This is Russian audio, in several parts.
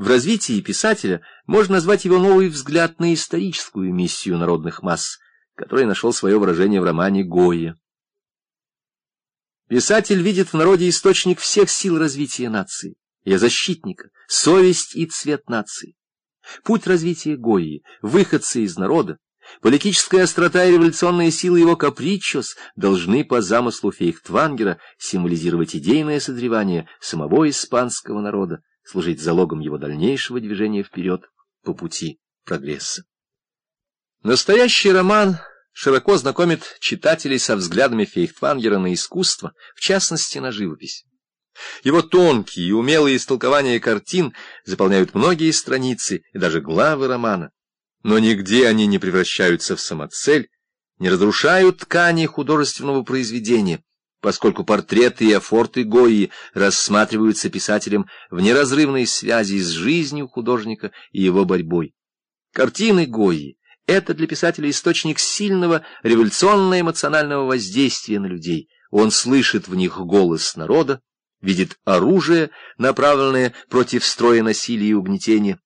В развитии писателя можно назвать его новый взгляд на историческую миссию народных масс, который нашел свое выражение в романе «Гойя». Писатель видит в народе источник всех сил развития нации, ее защитника, совесть и цвет нации. Путь развития Гойи, выходцы из народа, политическая острота и революционная сила его капричос должны по замыслу Фейхтвангера символизировать идейное созревание самого испанского народа, служить залогом его дальнейшего движения вперед по пути прогресса. Настоящий роман широко знакомит читателей со взглядами Фейхтвангера на искусство, в частности, на живопись. Его тонкие и умелые истолкования картин заполняют многие страницы и даже главы романа. Но нигде они не превращаются в самоцель, не разрушают ткани художественного произведения, поскольку портреты и афорты Гои рассматриваются писателем в неразрывной связи с жизнью художника и его борьбой. Картины Гои — это для писателя источник сильного революционно-эмоционального воздействия на людей. Он слышит в них голос народа, видит оружие, направленное против строя насилия и угнетения.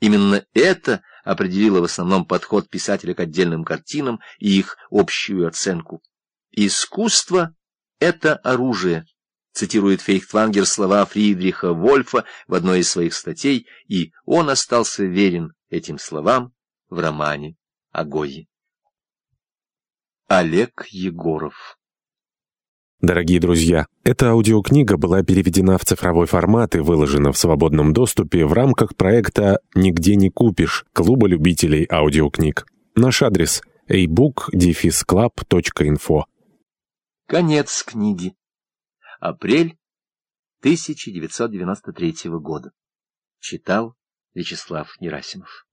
Именно это определило в основном подход писателя к отдельным картинам и их общую оценку. Искусство это оружие, цитирует Фейхтвангер слова Фридриха Вольфа в одной из своих статей, и он остался верен этим словам в романе Гойе. Олег Егоров Дорогие друзья, эта аудиокнига была переведена в цифровой формат и выложена в свободном доступе в рамках проекта «Нигде не купишь» Клуба любителей аудиокниг. Наш адрес – ebook-club.info Конец книги. Апрель 1993 года. Читал Вячеслав Герасимов.